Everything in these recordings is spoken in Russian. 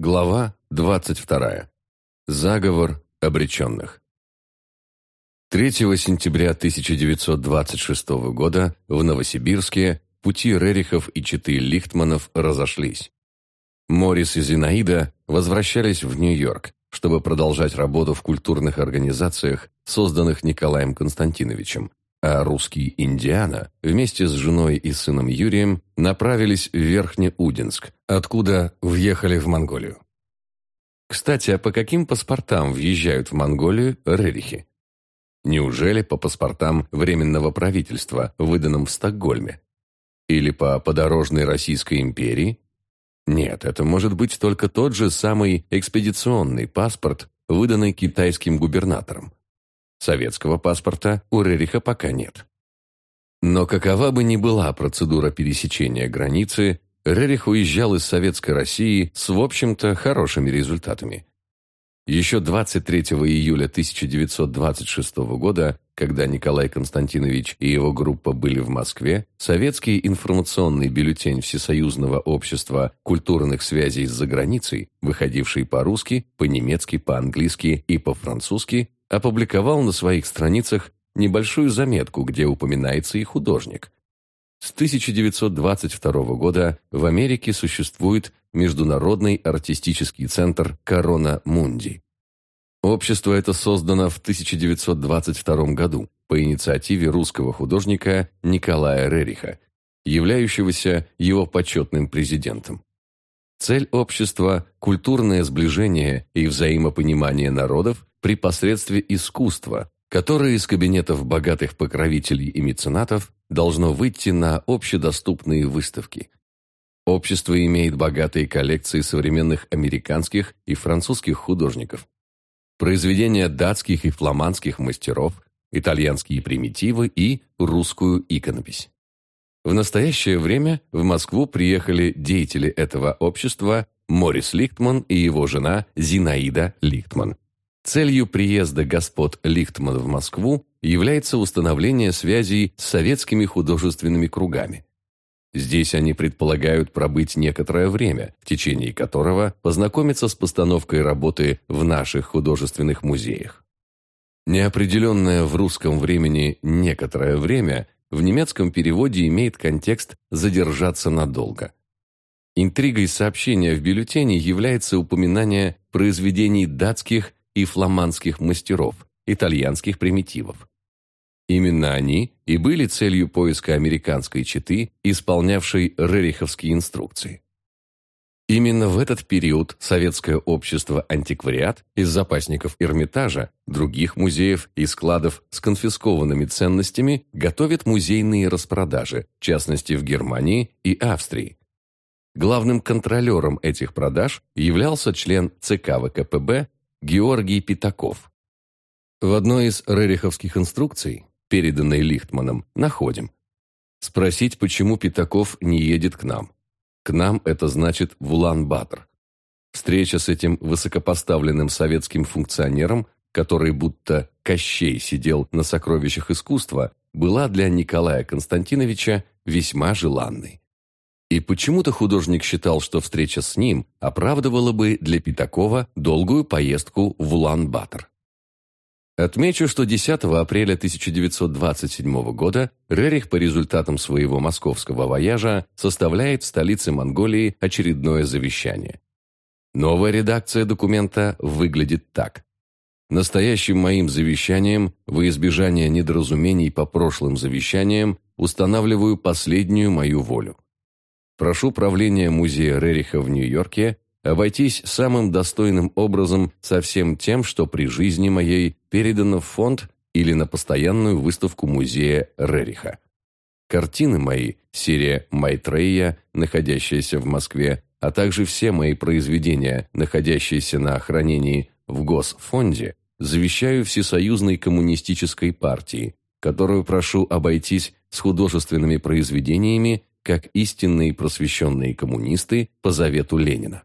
Глава 22. Заговор обреченных. 3 сентября 1926 года в Новосибирске пути Рерихов и Читы Лихтманов разошлись. Морис и Зинаида возвращались в Нью-Йорк, чтобы продолжать работу в культурных организациях, созданных Николаем Константиновичем, а русский Индиана вместе с женой и сыном Юрием направились в Верхнеудинск, откуда въехали в Монголию. Кстати, а по каким паспортам въезжают в Монголию рерихи? Неужели по паспортам Временного правительства, выданным в Стокгольме? Или по подорожной Российской империи? Нет, это может быть только тот же самый экспедиционный паспорт, выданный китайским губернатором. Советского паспорта у Рериха пока нет. Но какова бы ни была процедура пересечения границы, Рерих уезжал из Советской России с, в общем-то, хорошими результатами. Еще 23 июля 1926 года, когда Николай Константинович и его группа были в Москве, советский информационный бюллетень Всесоюзного общества культурных связей с заграницей, выходивший по-русски, по-немецки, по-английски и по-французски, опубликовал на своих страницах небольшую заметку, где упоминается и художник. С 1922 года в Америке существует Международный артистический центр «Корона Мунди». Общество это создано в 1922 году по инициативе русского художника Николая Рериха, являющегося его почетным президентом. Цель общества – культурное сближение и взаимопонимание народов при посредстве искусства, которое из кабинетов богатых покровителей и меценатов должно выйти на общедоступные выставки. Общество имеет богатые коллекции современных американских и французских художников, произведения датских и фламандских мастеров, итальянские примитивы и русскую иконопись. В настоящее время в Москву приехали деятели этого общества Морис Лихтман и его жена Зинаида Лихтман. Целью приезда господ Лихтман в Москву является установление связей с советскими художественными кругами. Здесь они предполагают пробыть некоторое время, в течение которого познакомиться с постановкой работы в наших художественных музеях. Неопределенное в русском времени «некоторое время» в немецком переводе имеет контекст «задержаться надолго». Интригой сообщения в бюллетене является упоминание произведений датских и фламандских мастеров, итальянских примитивов. Именно они и были целью поиска американской четы, исполнявшей рериховские инструкции. Именно в этот период советское общество «Антиквариат» из запасников Эрмитажа, других музеев и складов с конфискованными ценностями готовит музейные распродажи, в частности в Германии и Австрии. Главным контролером этих продаж являлся член ЦК ВКПБ Георгий Пятаков. В одной из рериховских инструкций, переданной Лихтманом, находим. Спросить, почему Пятаков не едет к нам. К нам это значит в Улан-Батор. Встреча с этим высокопоставленным советским функционером, который будто Кощей сидел на сокровищах искусства, была для Николая Константиновича весьма желанной. И почему-то художник считал, что встреча с ним оправдывала бы для Пятакова долгую поездку в Улан-Батор. Отмечу, что 10 апреля 1927 года Рерих по результатам своего московского вояжа составляет в столице Монголии очередное завещание. Новая редакция документа выглядит так. Настоящим моим завещанием, во избежание недоразумений по прошлым завещаниям, устанавливаю последнюю мою волю – Прошу правления музея Рериха в Нью-Йорке обойтись самым достойным образом со всем тем, что при жизни моей передано в фонд или на постоянную выставку музея Рериха. Картины мои, серия Майтрея, находящаяся в Москве, а также все мои произведения, находящиеся на хранении в Госфонде, завещаю Всесоюзной коммунистической партии, которую прошу обойтись с художественными произведениями как истинные просвещенные коммунисты по завету Ленина.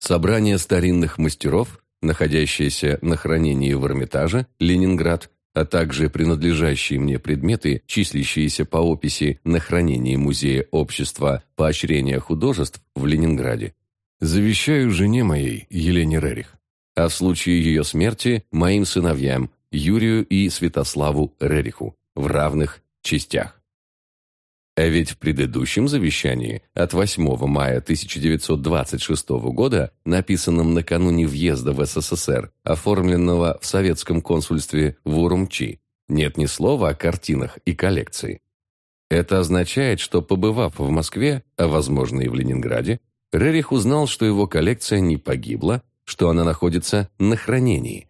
Собрание старинных мастеров, находящееся на хранении в Эрмитаже, Ленинград, а также принадлежащие мне предметы, числящиеся по описи на хранении Музея общества поощрения художеств в Ленинграде, Завещаю жене моей, Елене Рерих, а в случае ее смерти моим сыновьям, Юрию и Святославу Рериху, в равных частях. А ведь в предыдущем завещании от 8 мая 1926 года, написанном накануне въезда в СССР, оформленного в советском консульстве в Урумчи, нет ни слова о картинах и коллекции. Это означает, что, побывав в Москве, а возможно и в Ленинграде, Рерих узнал, что его коллекция не погибла, что она находится на хранении.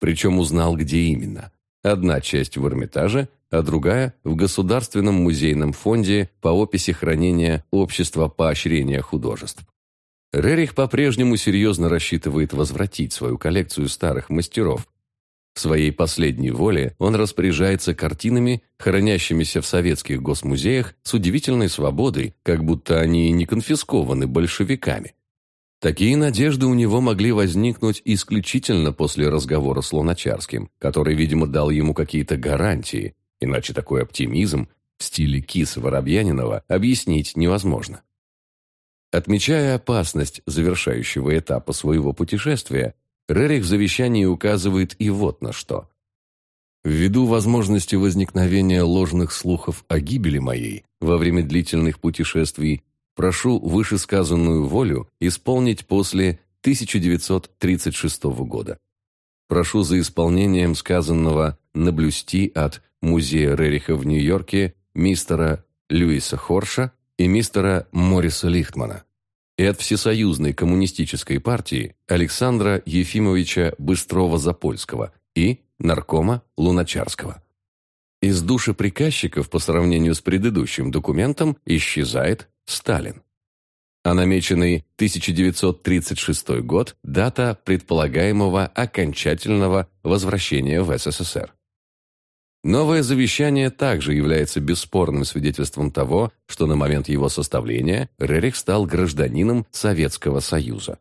Причем узнал, где именно. Одна часть в Эрмитаже, а другая – в Государственном музейном фонде по описи хранения Общества поощрения художеств. Рерих по-прежнему серьезно рассчитывает возвратить свою коллекцию старых мастеров. В своей последней воле он распоряжается картинами, хранящимися в советских госмузеях с удивительной свободой, как будто они не конфискованы большевиками. Такие надежды у него могли возникнуть исключительно после разговора с Луначарским, который, видимо, дал ему какие-то гарантии, Иначе такой оптимизм в стиле Киса Воробьянинова объяснить невозможно. Отмечая опасность завершающего этапа своего путешествия, Рерих в завещании указывает и вот на что. Ввиду возможности возникновения ложных слухов о гибели моей во время длительных путешествий, прошу вышесказанную волю исполнить после 1936 года. Прошу за исполнением сказанного наблюсти от музея Рериха в Нью-Йорке мистера Льюиса Хорша и мистера Мориса Лихтмана и от Всесоюзной коммунистической партии Александра Ефимовича Быстрова-Запольского и наркома Луначарского. Из души приказчиков по сравнению с предыдущим документом исчезает Сталин. А намеченный 1936 год – дата предполагаемого окончательного возвращения в СССР. Новое завещание также является бесспорным свидетельством того, что на момент его составления Рерих стал гражданином Советского Союза.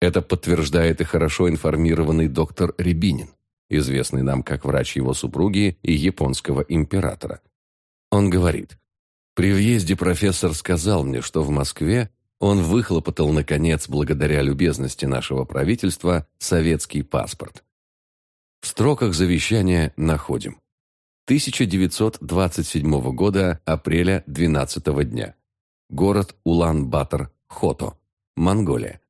Это подтверждает и хорошо информированный доктор Рябинин, известный нам как врач его супруги и японского императора. Он говорит, «При въезде профессор сказал мне, что в Москве он выхлопотал, наконец, благодаря любезности нашего правительства, советский паспорт. В строках завещания находим – 1927 года, апреля 12 дня. Город Улан-Батор, Хото, Монголия.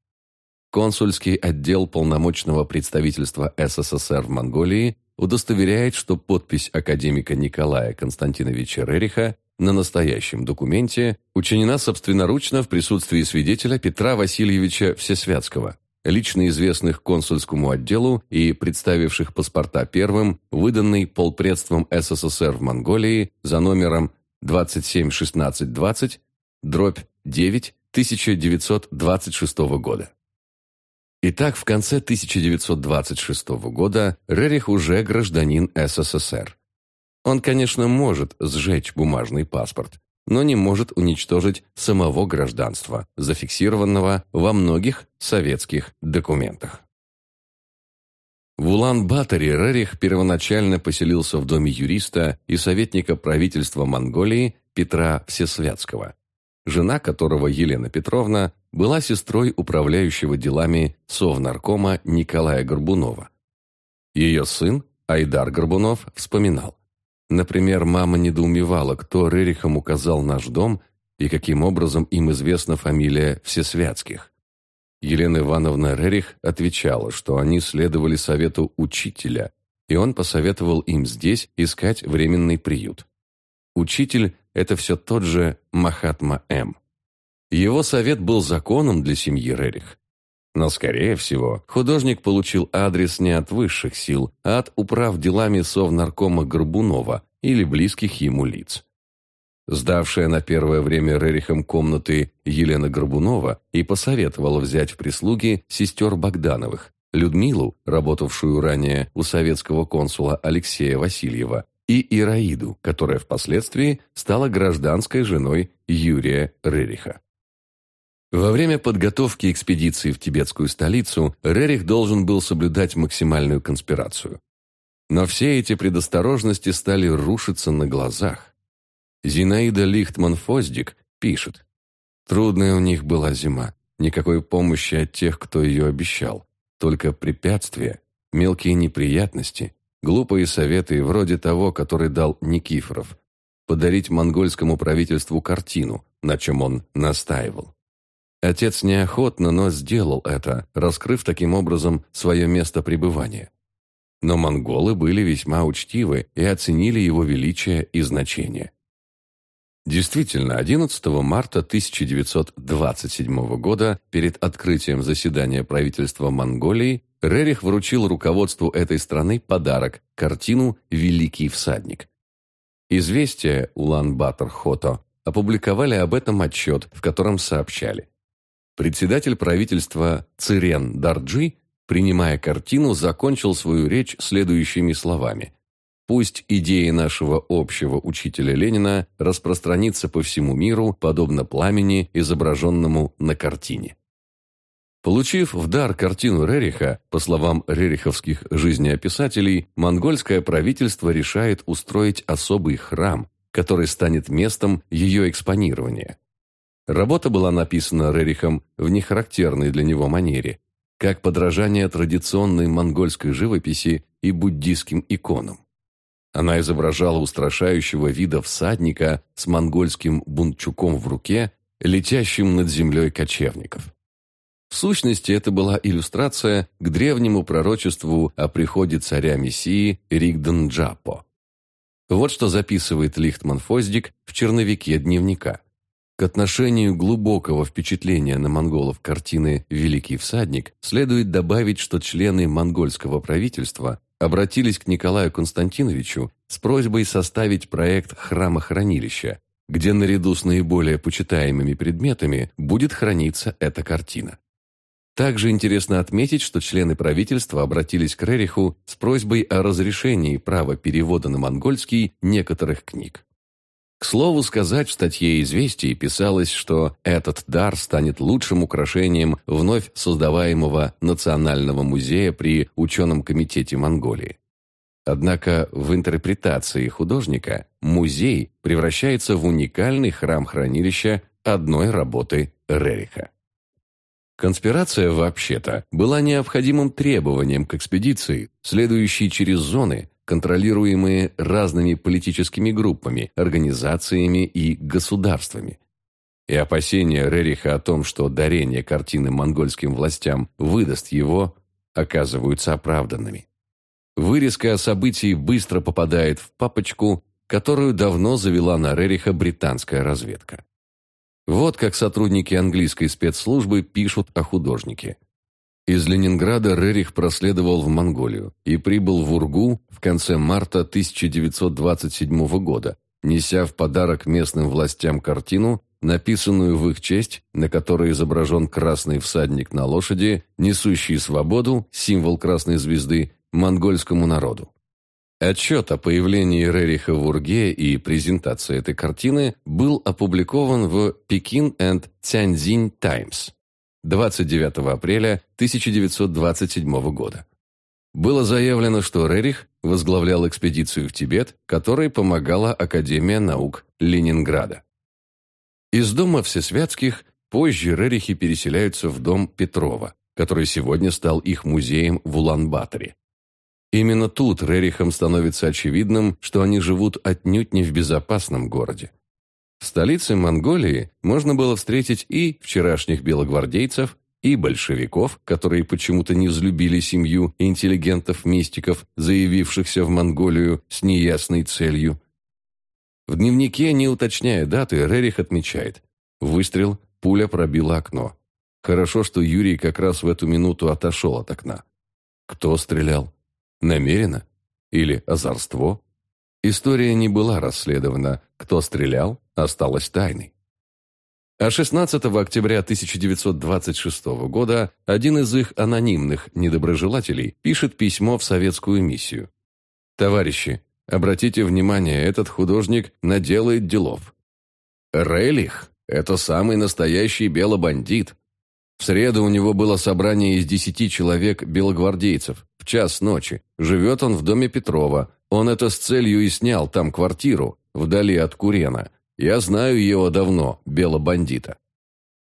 Консульский отдел полномочного представительства СССР в Монголии удостоверяет, что подпись академика Николая Константиновича Рериха на настоящем документе учинена собственноручно в присутствии свидетеля Петра Васильевича Всесвятского, лично известных консульскому отделу и представивших паспорта первым, выданный полпредством СССР в Монголии за номером 271620, дробь 9 1926 года. Итак, в конце 1926 года Рерих уже гражданин СССР. Он, конечно, может сжечь бумажный паспорт, но не может уничтожить самого гражданства, зафиксированного во многих советских документах. В Улан-Баторе Рерих первоначально поселился в доме юриста и советника правительства Монголии Петра Всесвятского, жена которого Елена Петровна была сестрой управляющего делами Совнаркома Николая Горбунова. Ее сын Айдар Горбунов вспоминал. Например, мама недоумевала, кто Рерихам указал наш дом и каким образом им известна фамилия Всесвятских. Елена Ивановна Рерих отвечала, что они следовали совету учителя, и он посоветовал им здесь искать временный приют. Учитель – это все тот же Махатма М. Его совет был законом для семьи Рерих. Но, скорее всего, художник получил адрес не от высших сил, а от управ делами Совнаркома Горбунова или близких ему лиц. Сдавшая на первое время Рерихом комнаты Елена Горбунова и посоветовала взять в прислуги сестер Богдановых, Людмилу, работавшую ранее у советского консула Алексея Васильева, и Ираиду, которая впоследствии стала гражданской женой Юрия Рериха. Во время подготовки экспедиции в тибетскую столицу Рерих должен был соблюдать максимальную конспирацию. Но все эти предосторожности стали рушиться на глазах. Зинаида Лихтман-Фоздик пишет. Трудная у них была зима. никакой помощи от тех, кто ее обещал. Только препятствия, мелкие неприятности, глупые советы вроде того, который дал Никифоров. Подарить монгольскому правительству картину, на чем он настаивал. Отец неохотно, но сделал это, раскрыв таким образом свое место пребывания. Но монголы были весьма учтивы и оценили его величие и значение. Действительно, 11 марта 1927 года, перед открытием заседания правительства Монголии, Рерих вручил руководству этой страны подарок – картину «Великий всадник». Известия Улан-Батор-Хото опубликовали об этом отчет, в котором сообщали. Председатель правительства Цирен Дарджи, принимая картину, закончил свою речь следующими словами. «Пусть идеи нашего общего учителя Ленина распространится по всему миру, подобно пламени, изображенному на картине». Получив в дар картину Рериха, по словам рериховских жизнеописателей, монгольское правительство решает устроить особый храм, который станет местом ее экспонирования. Работа была написана Рерихом в нехарактерной для него манере, как подражание традиционной монгольской живописи и буддийским иконам. Она изображала устрашающего вида всадника с монгольским бунчуком в руке, летящим над землей кочевников. В сущности, это была иллюстрация к древнему пророчеству о приходе царя-мессии Ригден-Джапо. Вот что записывает Лихтман Фоздик в черновике дневника – к отношению глубокого впечатления на монголов картины «Великий всадник» следует добавить, что члены монгольского правительства обратились к Николаю Константиновичу с просьбой составить проект храма-хранилища, где наряду с наиболее почитаемыми предметами будет храниться эта картина. Также интересно отметить, что члены правительства обратились к Рериху с просьбой о разрешении права перевода на монгольский некоторых книг. К слову сказать, в статье «Известий» писалось, что этот дар станет лучшим украшением вновь создаваемого Национального музея при ученом комитете Монголии. Однако в интерпретации художника музей превращается в уникальный храм-хранилище одной работы Рериха. Конспирация, вообще-то, была необходимым требованием к экспедиции, следующей через зоны, контролируемые разными политическими группами, организациями и государствами. И опасения Рериха о том, что дарение картины монгольским властям выдаст его, оказываются оправданными. Вырезка о событии быстро попадает в папочку, которую давно завела на Рериха британская разведка. Вот как сотрудники английской спецслужбы пишут о художнике. Из Ленинграда Рерих проследовал в Монголию и прибыл в Ургу в конце марта 1927 года, неся в подарок местным властям картину, написанную в их честь, на которой изображен красный всадник на лошади, несущий свободу, символ красной звезды, монгольскому народу. Отчет о появлении Рериха в Урге и презентация этой картины был опубликован в Pekin and Tianjin Times. 29 апреля 1927 года. Было заявлено, что Рерих возглавлял экспедицию в Тибет, которой помогала Академия наук Ленинграда. Из дома Всесвятских позже Рерихи переселяются в дом Петрова, который сегодня стал их музеем в Улан-Баторе. Именно тут Рерихам становится очевидным, что они живут отнюдь не в безопасном городе. В столице Монголии можно было встретить и вчерашних белогвардейцев, и большевиков, которые почему-то не взлюбили семью интеллигентов-мистиков, заявившихся в Монголию с неясной целью. В дневнике, не уточняя даты, Рерих отмечает. Выстрел, пуля пробила окно. Хорошо, что Юрий как раз в эту минуту отошел от окна. Кто стрелял? Намеренно? Или озорство? История не была расследована. Кто стрелял, осталась тайной. А 16 октября 1926 года один из их анонимных недоброжелателей пишет письмо в советскую миссию. «Товарищи, обратите внимание, этот художник наделает делов. Релих – это самый настоящий белобандит. В среду у него было собрание из десяти человек белогвардейцев в час ночи. Живет он в доме Петрова. Он это с целью и снял там квартиру, вдали от Курена. Я знаю его давно, белобандита.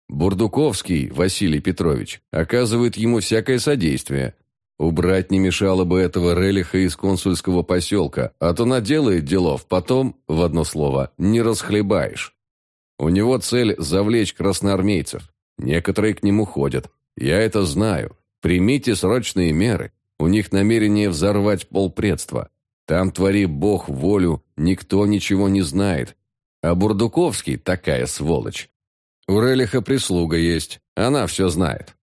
Бурдуковский Василий Петрович оказывает ему всякое содействие. Убрать не мешало бы этого релиха из консульского поселка, а то наделает делов, потом, в одно слово, не расхлебаешь. У него цель завлечь красноармейцев. Некоторые к нему ходят. Я это знаю. Примите срочные меры. У них намерение взорвать полпредства. Там твори бог волю, никто ничего не знает. А Бурдуковский такая сволочь. У Релиха прислуга есть, она все знает.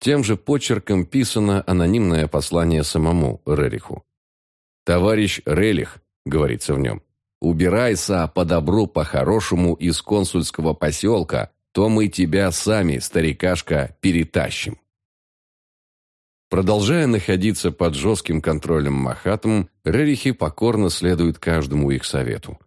Тем же почерком писано анонимное послание самому Рериху. «Товарищ Релих», — говорится в нем, — «убирайся по добру, по-хорошему из консульского поселка, то мы тебя сами, старикашка, перетащим». Продолжая находиться под жестким контролем Махатм, Рерихи покорно следуют каждому их совету.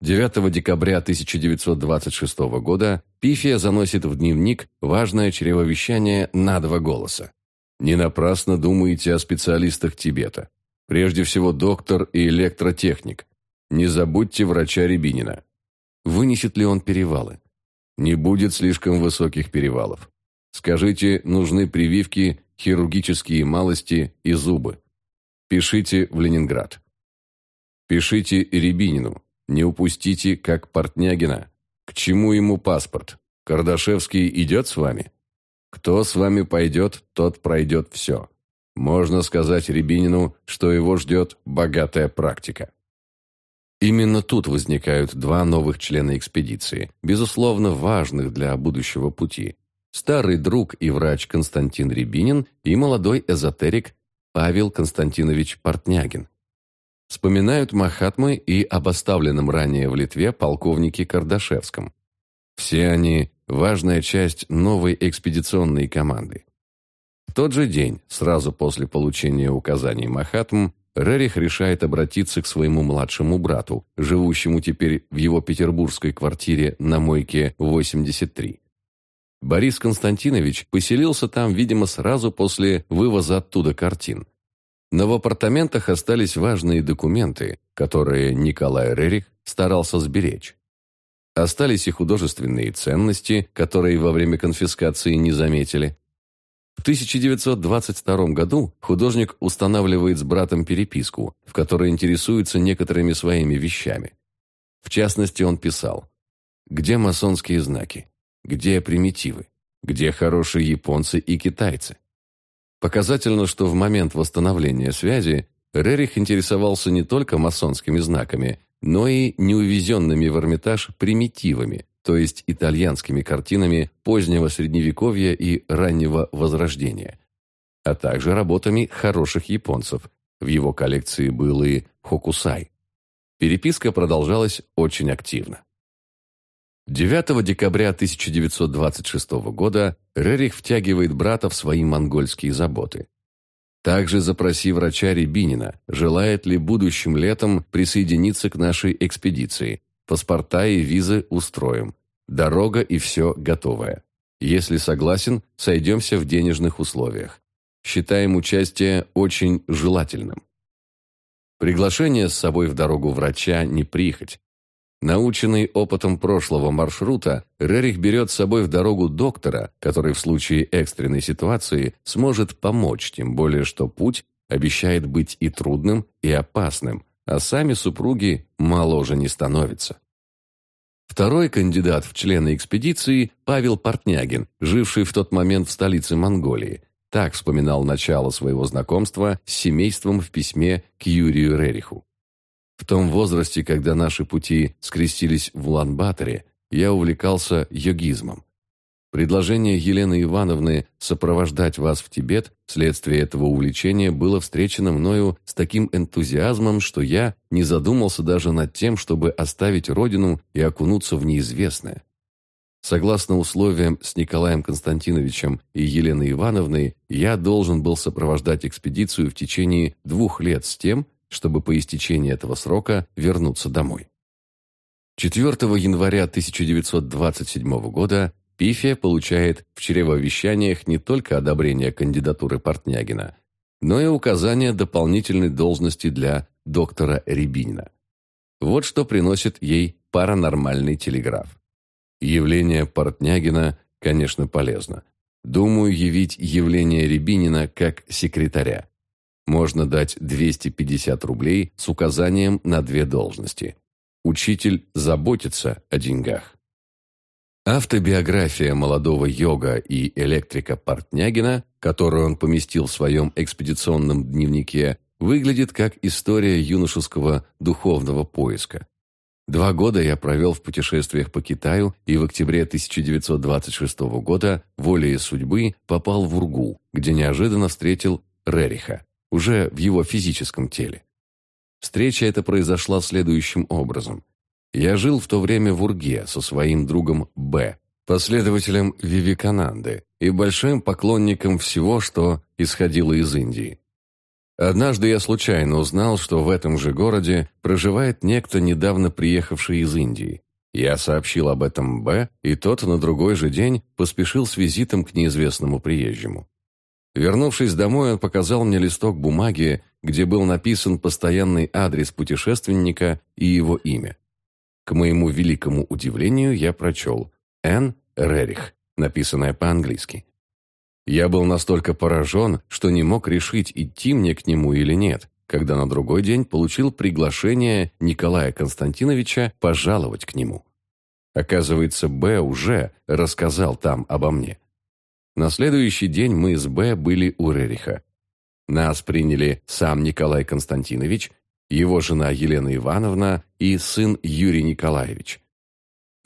9 декабря 1926 года Пифия заносит в дневник важное чревовещание на два голоса. «Не напрасно думаете о специалистах Тибета. Прежде всего доктор и электротехник. Не забудьте врача Рябинина. Вынесет ли он перевалы? Не будет слишком высоких перевалов. Скажите, нужны прививки хирургические малости и зубы. Пишите в Ленинград. Пишите Рябинину. Не упустите, как Портнягина. К чему ему паспорт? Кардашевский идет с вами? Кто с вами пойдет, тот пройдет все. Можно сказать Рябинину, что его ждет богатая практика. Именно тут возникают два новых члена экспедиции, безусловно важных для будущего пути старый друг и врач Константин Рябинин и молодой эзотерик Павел Константинович Портнягин. Вспоминают Махатмы и об оставленном ранее в Литве полковнике Кардашевском. Все они – важная часть новой экспедиционной команды. В тот же день, сразу после получения указаний Махатм, Рерих решает обратиться к своему младшему брату, живущему теперь в его петербургской квартире на Мойке 83. Борис Константинович поселился там, видимо, сразу после вывоза оттуда картин. Но в апартаментах остались важные документы, которые Николай Рерих старался сберечь. Остались и художественные ценности, которые во время конфискации не заметили. В 1922 году художник устанавливает с братом переписку, в которой интересуется некоторыми своими вещами. В частности, он писал «Где масонские знаки? Где примитивы? Где хорошие японцы и китайцы? Показательно, что в момент восстановления связи Рерих интересовался не только масонскими знаками, но и неувезенными в Эрмитаж примитивами, то есть итальянскими картинами позднего Средневековья и раннего Возрождения, а также работами хороших японцев. В его коллекции был и хокусай. Переписка продолжалась очень активно. 9 декабря 1926 года Рерих втягивает брата в свои монгольские заботы. Также запроси врача Рябинина, желает ли будущим летом присоединиться к нашей экспедиции. Паспорта и визы устроим. Дорога и все готовое. Если согласен, сойдемся в денежных условиях. Считаем участие очень желательным. Приглашение с собой в дорогу врача не прихоть. Наученный опытом прошлого маршрута, Рерих берет с собой в дорогу доктора, который в случае экстренной ситуации сможет помочь, тем более что путь обещает быть и трудным, и опасным, а сами супруги моложе не становятся. Второй кандидат в члены экспедиции – Павел Портнягин, живший в тот момент в столице Монголии. Так вспоминал начало своего знакомства с семейством в письме к Юрию Рериху. В том возрасте, когда наши пути скрестились в Улан-Баторе, я увлекался йогизмом. Предложение Елены Ивановны сопровождать вас в Тибет вследствие этого увлечения было встречено мною с таким энтузиазмом, что я не задумался даже над тем, чтобы оставить родину и окунуться в неизвестное. Согласно условиям с Николаем Константиновичем и Еленой Ивановной, я должен был сопровождать экспедицию в течение двух лет с тем, чтобы по истечении этого срока вернуться домой. 4 января 1927 года Пифия получает в чревовещаниях не только одобрение кандидатуры Портнягина, но и указание дополнительной должности для доктора Рябинина. Вот что приносит ей паранормальный телеграф. Явление Портнягина конечно, полезно. Думаю явить явление Рябинина как секретаря. Можно дать 250 рублей с указанием на две должности. Учитель заботится о деньгах. Автобиография молодого йога и электрика Портнягина, которую он поместил в своем экспедиционном дневнике, выглядит как история юношеского духовного поиска. Два года я провел в путешествиях по Китаю и в октябре 1926 года волей судьбы попал в Ургу, где неожиданно встретил Рериха, уже в его физическом теле. Встреча эта произошла следующим образом. Я жил в то время в Урге со своим другом Б, последователем Вивикананды и большим поклонником всего, что исходило из Индии. Однажды я случайно узнал, что в этом же городе проживает некто, недавно приехавший из Индии. Я сообщил об этом Б, и тот на другой же день поспешил с визитом к неизвестному приезжему. Вернувшись домой, он показал мне листок бумаги, где был написан постоянный адрес путешественника и его имя. К моему великому удивлению я прочел «Н. Рерих», написанное по-английски. Я был настолько поражен, что не мог решить, идти мне к нему или нет, когда на другой день получил приглашение Николая Константиновича пожаловать к нему. Оказывается, Б уже рассказал там обо мне. На следующий день мы с Б были у Рериха. Нас приняли сам Николай Константинович, его жена Елена Ивановна и сын Юрий Николаевич.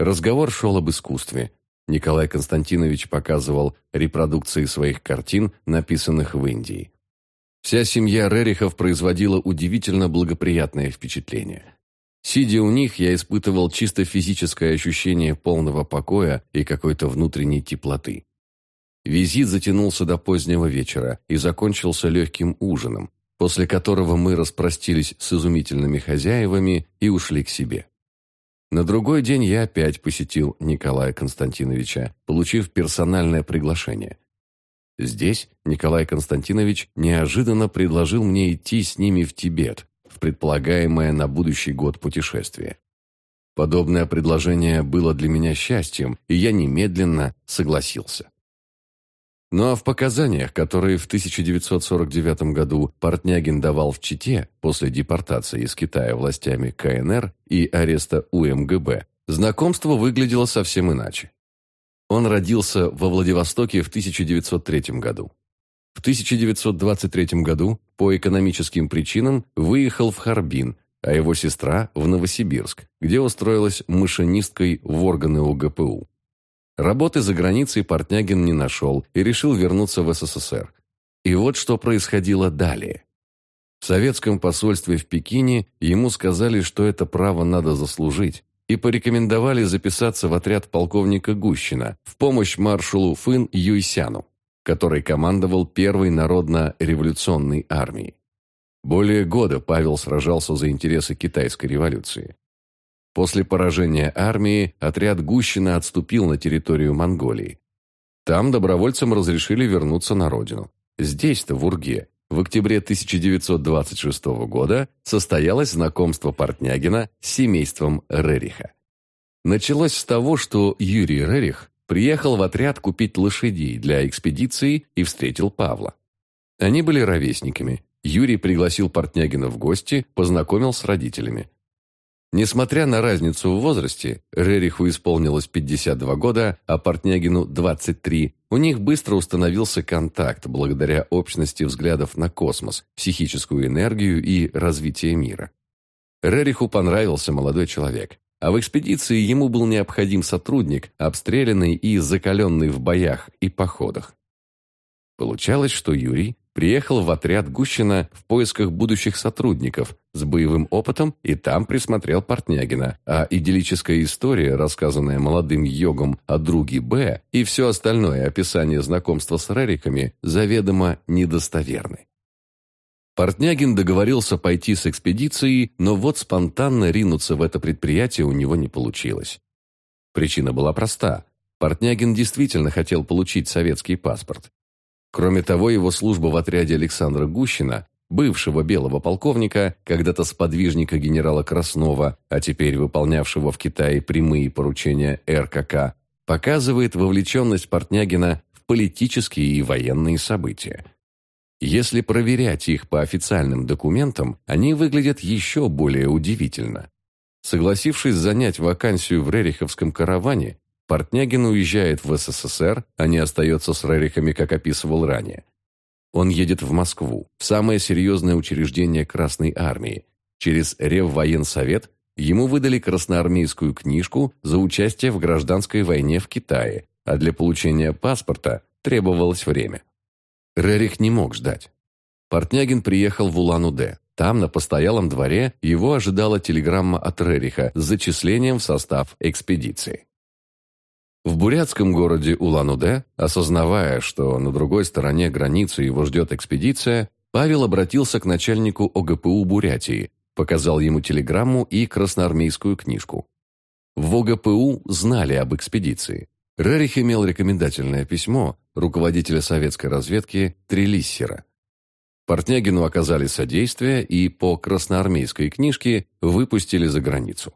Разговор шел об искусстве – Николай Константинович показывал репродукции своих картин, написанных в Индии. Вся семья Рерихов производила удивительно благоприятное впечатление. Сидя у них, я испытывал чисто физическое ощущение полного покоя и какой-то внутренней теплоты. Визит затянулся до позднего вечера и закончился легким ужином, после которого мы распростились с изумительными хозяевами и ушли к себе. На другой день я опять посетил Николая Константиновича, получив персональное приглашение. Здесь Николай Константинович неожиданно предложил мне идти с ними в Тибет, в предполагаемое на будущий год путешествие. Подобное предложение было для меня счастьем, и я немедленно согласился. Ну а в показаниях, которые в 1949 году Портнягин давал в Чите после депортации из Китая властями КНР и ареста УМГБ, знакомство выглядело совсем иначе. Он родился во Владивостоке в 1903 году. В 1923 году по экономическим причинам выехал в Харбин, а его сестра в Новосибирск, где устроилась машинисткой в органы УГПУ. Работы за границей Портнягин не нашел и решил вернуться в СССР. И вот что происходило далее. В советском посольстве в Пекине ему сказали, что это право надо заслужить, и порекомендовали записаться в отряд полковника Гущина в помощь маршалу Фын Юйсяну, который командовал Первой народно-революционной армией. Более года Павел сражался за интересы китайской революции. После поражения армии отряд Гущина отступил на территорию Монголии. Там добровольцам разрешили вернуться на родину. Здесь-то, в Урге, в октябре 1926 года состоялось знакомство Портнягина с семейством Рериха. Началось с того, что Юрий Рерих приехал в отряд купить лошадей для экспедиции и встретил Павла. Они были ровесниками. Юрий пригласил Портнягина в гости, познакомил с родителями. Несмотря на разницу в возрасте, Рериху исполнилось 52 года, а Портнягину 23, у них быстро установился контакт благодаря общности взглядов на космос, психическую энергию и развитие мира. Рериху понравился молодой человек, а в экспедиции ему был необходим сотрудник, обстрелянный и закаленный в боях и походах. Получалось, что Юрий приехал в отряд Гущина в поисках будущих сотрудников с боевым опытом и там присмотрел Портнягина, а идиллическая история, рассказанная молодым йогом о друге Б, и все остальное описание знакомства с Рериками заведомо недостоверны. Портнягин договорился пойти с экспедицией, но вот спонтанно ринуться в это предприятие у него не получилось. Причина была проста. Портнягин действительно хотел получить советский паспорт. Кроме того, его служба в отряде Александра Гущина, бывшего белого полковника, когда-то сподвижника генерала Краснова, а теперь выполнявшего в Китае прямые поручения РКК, показывает вовлеченность Портнягина в политические и военные события. Если проверять их по официальным документам, они выглядят еще более удивительно. Согласившись занять вакансию в Рериховском караване, Портнягин уезжает в СССР, а не остается с Рерихами, как описывал ранее. Он едет в Москву, в самое серьезное учреждение Красной Армии. Через Реввоенсовет ему выдали красноармейскую книжку за участие в гражданской войне в Китае, а для получения паспорта требовалось время. Рерих не мог ждать. Портнягин приехал в Улан-Удэ. Там, на постоялом дворе, его ожидала телеграмма от Рериха с зачислением в состав экспедиции. В бурятском городе Улан-Удэ, осознавая, что на другой стороне границы его ждет экспедиция, Павел обратился к начальнику ОГПУ Бурятии, показал ему телеграмму и красноармейскую книжку. В ОГПУ знали об экспедиции. Рерих имел рекомендательное письмо руководителя советской разведки Трелиссера. Портнягину оказали содействие и по красноармейской книжке выпустили за границу.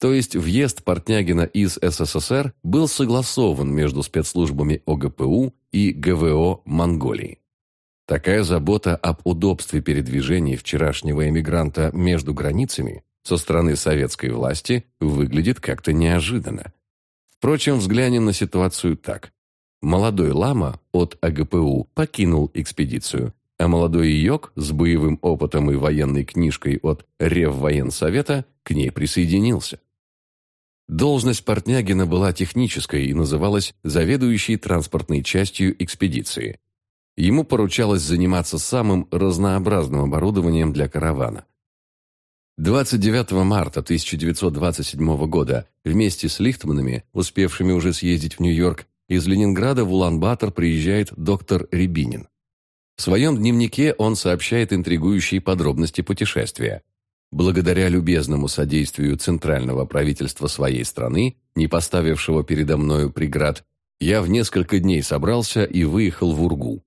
То есть въезд Портнягина из СССР был согласован между спецслужбами ОГПУ и ГВО Монголии. Такая забота об удобстве передвижения вчерашнего эмигранта между границами со стороны советской власти выглядит как-то неожиданно. Впрочем, взглянем на ситуацию так. Молодой лама от АГПУ покинул экспедицию, а молодой йог с боевым опытом и военной книжкой от Реввоенсовета к ней присоединился. Должность Портнягина была технической и называлась заведующей транспортной частью экспедиции. Ему поручалось заниматься самым разнообразным оборудованием для каравана. 29 марта 1927 года вместе с Лихтманами, успевшими уже съездить в Нью-Йорк, из Ленинграда в Улан-Батор приезжает доктор Рябинин. В своем дневнике он сообщает интригующие подробности путешествия. Благодаря любезному содействию центрального правительства своей страны, не поставившего передо мною преград, я в несколько дней собрался и выехал в Ургу.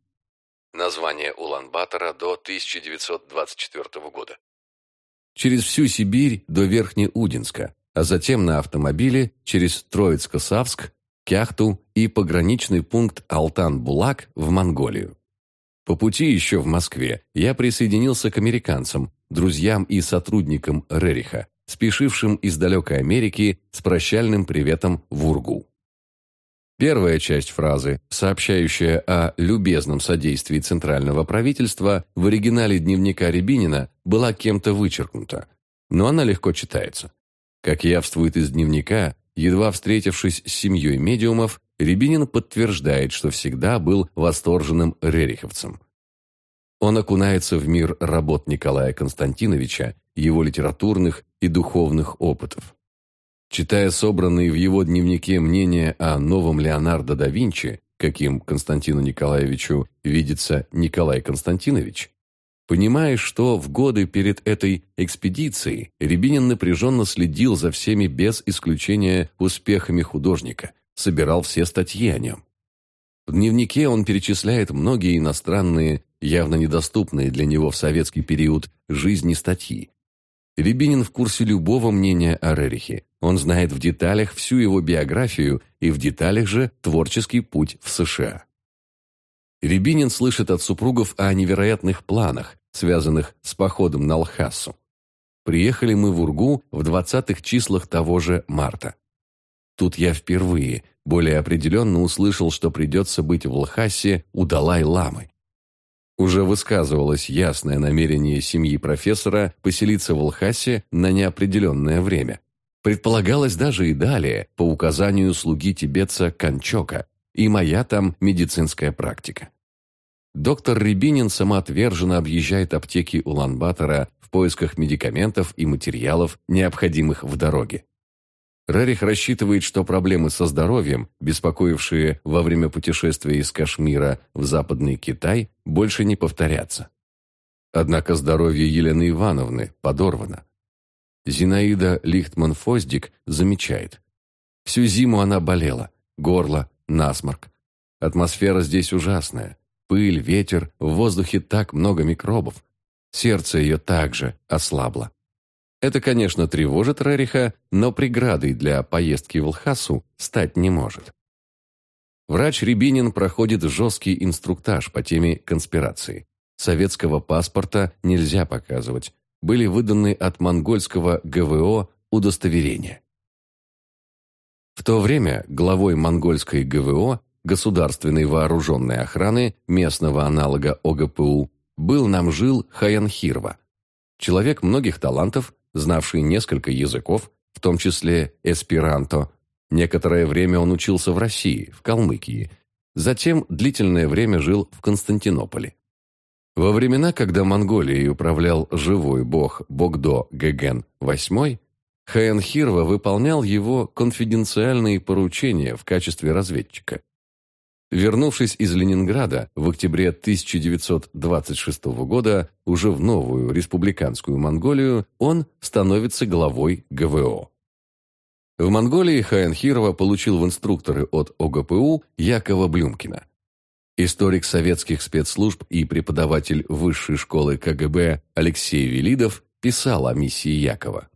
Название Улан-Батора до 1924 года через всю Сибирь до Верхнеудинска, а затем на автомобиле через Троицко-Савск, Кяхту и пограничный пункт Алтан-Булак в Монголию. По пути еще в Москве я присоединился к американцам, друзьям и сотрудникам Рериха, спешившим из далекой Америки с прощальным приветом в Ургу. Первая часть фразы, сообщающая о любезном содействии центрального правительства, в оригинале дневника Рябинина была кем-то вычеркнута, но она легко читается. Как явствует из дневника, едва встретившись с семьей медиумов, Рябинин подтверждает, что всегда был восторженным рериховцем. Он окунается в мир работ Николая Константиновича, его литературных и духовных опытов. Читая собранные в его дневнике мнения о новом Леонардо да Винчи, каким Константину Николаевичу видится Николай Константинович, понимаешь, что в годы перед этой экспедицией Рябинин напряженно следил за всеми без исключения успехами художника, собирал все статьи о нем. В дневнике он перечисляет многие иностранные, явно недоступные для него в советский период жизни статьи, Рябинин в курсе любого мнения о Рерихе. Он знает в деталях всю его биографию и в деталях же творческий путь в США. Рябинин слышит от супругов о невероятных планах, связанных с походом на Лхасу. Приехали мы в Ургу в 20-х числах того же марта. Тут я впервые, более определенно услышал, что придется быть в Лхасе у Далай-ламы. Уже высказывалось ясное намерение семьи профессора поселиться в Лхасе на неопределенное время. Предполагалось даже и далее, по указанию слуги тибетца Канчока, и моя там медицинская практика. Доктор Рябинин самоотверженно объезжает аптеки Улан-Батора в поисках медикаментов и материалов, необходимых в дороге. Рерих рассчитывает, что проблемы со здоровьем, беспокоившие во время путешествия из Кашмира в Западный Китай, больше не повторятся. Однако здоровье Елены Ивановны подорвано. Зинаида Лихтман-Фоздик замечает. Всю зиму она болела, горло, насморк. Атмосфера здесь ужасная. Пыль, ветер, в воздухе так много микробов. Сердце ее также ослабло. Это, конечно, тревожит Рериха, но преградой для поездки в Лхасу стать не может. Врач Рябинин проходит жесткий инструктаж по теме конспирации. Советского паспорта нельзя показывать. Были выданы от монгольского ГВО удостоверения. В то время главой монгольской ГВО, государственной вооруженной охраны, местного аналога ОГПУ, был Намжил Хаянхирва. Человек многих талантов, знавший несколько языков, в том числе эсперанто. Некоторое время он учился в России, в Калмыкии. Затем длительное время жил в Константинополе. Во времена, когда Монголией управлял живой бог Богдо Геген VIII, Хаянхирва выполнял его конфиденциальные поручения в качестве разведчика. Вернувшись из Ленинграда в октябре 1926 года уже в новую республиканскую Монголию, он становится главой ГВО. В Монголии Хаянхирова получил в инструкторы от ОГПУ Якова Блюмкина. Историк советских спецслужб и преподаватель высшей школы КГБ Алексей Велидов писал о миссии Якова.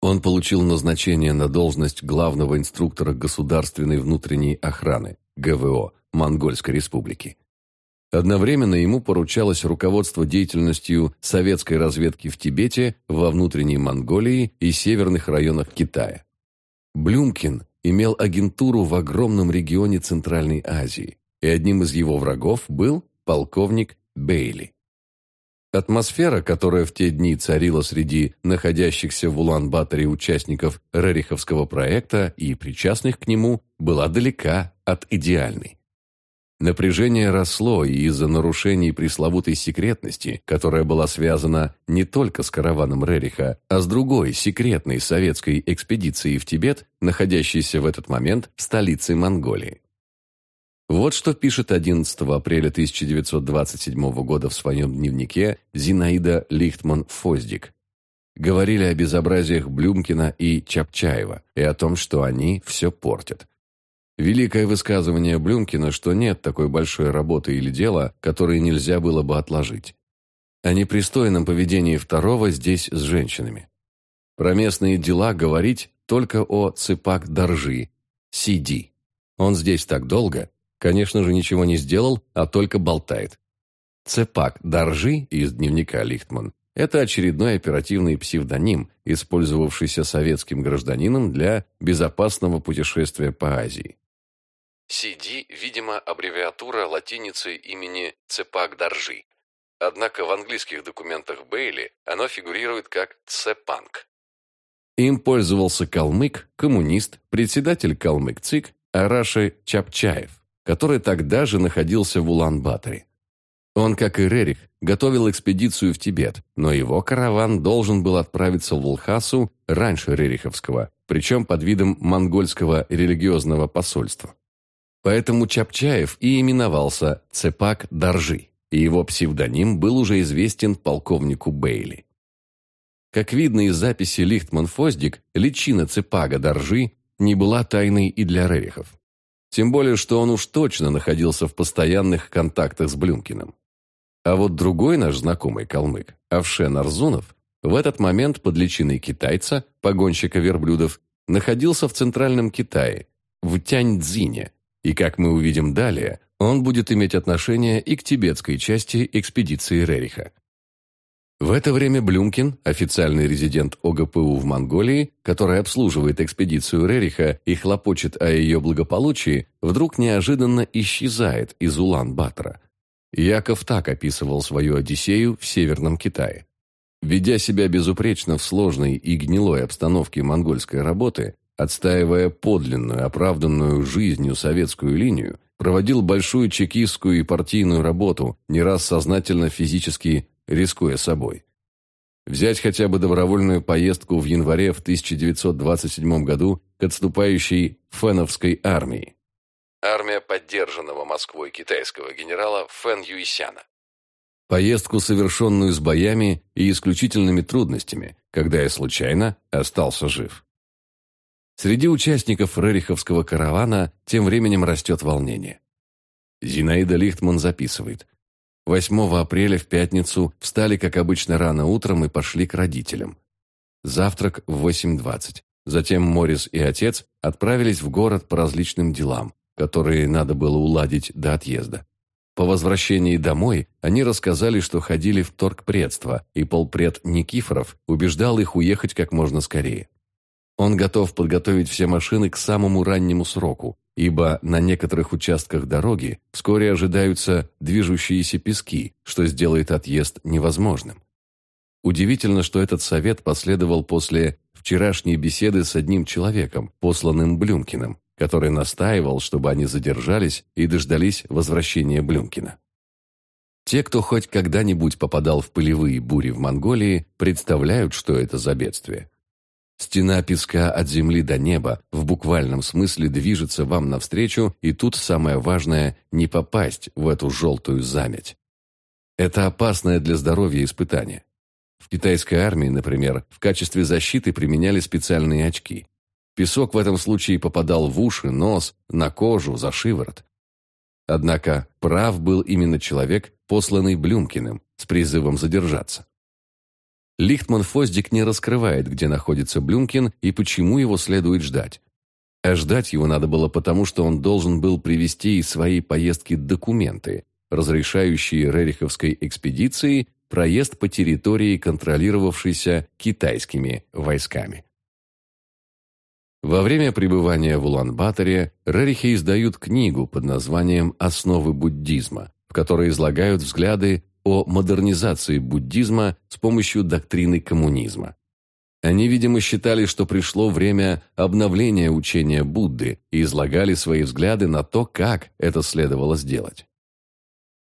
Он получил назначение на должность главного инструктора государственной внутренней охраны, ГВО, Монгольской республики. Одновременно ему поручалось руководство деятельностью советской разведки в Тибете, во внутренней Монголии и северных районах Китая. Блюмкин имел агентуру в огромном регионе Центральной Азии, и одним из его врагов был полковник Бейли. Атмосфера, которая в те дни царила среди находящихся в Улан-Баторе участников Рериховского проекта и причастных к нему, была далека от идеальной. Напряжение росло из-за нарушений пресловутой секретности, которая была связана не только с караваном Рериха, а с другой секретной советской экспедицией в Тибет, находящейся в этот момент в столице Монголии. Вот что пишет 11 апреля 1927 года в своем дневнике Зинаида Лихтман-Фоздик. Говорили о безобразиях Блюмкина и Чапчаева и о том, что они все портят. Великое высказывание Блюмкина, что нет такой большой работы или дела, которое нельзя было бы отложить. О непристойном поведении второго здесь с женщинами. Про местные дела говорить только о Цепак Доржи, Сиди. Он здесь так долго, конечно же, ничего не сделал, а только болтает. Цепак Доржи из дневника Лихтман – это очередной оперативный псевдоним, использовавшийся советским гражданином для безопасного путешествия по Азии. CD, видимо, аббревиатура латиницы имени Цепак Даржи. Однако в английских документах Бейли оно фигурирует как Цепанк. Им пользовался калмык, коммунист, председатель калмык-ЦИК Араши Чапчаев, который тогда же находился в Улан-Баторе. Он, как и Рерих, готовил экспедицию в Тибет, но его караван должен был отправиться в Лхасу раньше Рериховского, причем под видом монгольского религиозного посольства. Поэтому Чапчаев и именовался Цепак Доржи, и его псевдоним был уже известен полковнику Бейли. Как видно из записи Лихтман-Фоздик, личина Цепага Доржи не была тайной и для Рерихов. Тем более, что он уж точно находился в постоянных контактах с Блюмкиным. А вот другой наш знакомый калмык, Авшен Арзунов, в этот момент под личиной китайца, погонщика верблюдов, находился в Центральном Китае, в Тяньцзине, и, как мы увидим далее, он будет иметь отношение и к тибетской части экспедиции Рериха. В это время Блюмкин, официальный резидент ОГПУ в Монголии, который обслуживает экспедицию Рериха и хлопочет о ее благополучии, вдруг неожиданно исчезает из Улан-Батора. Яков так описывал свою Одиссею в Северном Китае. Ведя себя безупречно в сложной и гнилой обстановке монгольской работы, отстаивая подлинную, оправданную жизнью советскую линию, проводил большую чекистскую и партийную работу, не раз сознательно физически рискуя собой. Взять хотя бы добровольную поездку в январе в 1927 году к отступающей Феновской армии. Армия поддержанного Москвой китайского генерала Фэн Юйсяна. Поездку, совершенную с боями и исключительными трудностями, когда я случайно остался жив. Среди участников Рериховского каравана тем временем растет волнение. Зинаида Лихтман записывает. 8 апреля в пятницу встали, как обычно, рано утром и пошли к родителям. завтрак в 8.20. Затем Морис и отец отправились в город по различным делам, которые надо было уладить до отъезда. По возвращении домой они рассказали, что ходили в торгпредство, и полпред Никифоров убеждал их уехать как можно скорее. Он готов подготовить все машины к самому раннему сроку, ибо на некоторых участках дороги вскоре ожидаются движущиеся пески, что сделает отъезд невозможным. Удивительно, что этот совет последовал после вчерашней беседы с одним человеком, посланным Блюмкиным, который настаивал, чтобы они задержались и дождались возвращения Блюмкина. Те, кто хоть когда-нибудь попадал в пылевые бури в Монголии, представляют, что это за бедствие. Стена песка от земли до неба в буквальном смысле движется вам навстречу, и тут самое важное – не попасть в эту желтую замять. Это опасное для здоровья испытание. В китайской армии, например, в качестве защиты применяли специальные очки. Песок в этом случае попадал в уши, нос, на кожу, за шиворот. Однако прав был именно человек, посланный Блюмкиным, с призывом задержаться. Лихтман Фоздик не раскрывает, где находится Блюмкин и почему его следует ждать. А ждать его надо было потому, что он должен был привезти из своей поездки документы, разрешающие Рериховской экспедиции проезд по территории, контролировавшейся китайскими войсками. Во время пребывания в Улан-Баторе Рерихи издают книгу под названием «Основы буддизма», в которой излагают взгляды о модернизации буддизма с помощью доктрины коммунизма. Они, видимо, считали, что пришло время обновления учения Будды и излагали свои взгляды на то, как это следовало сделать.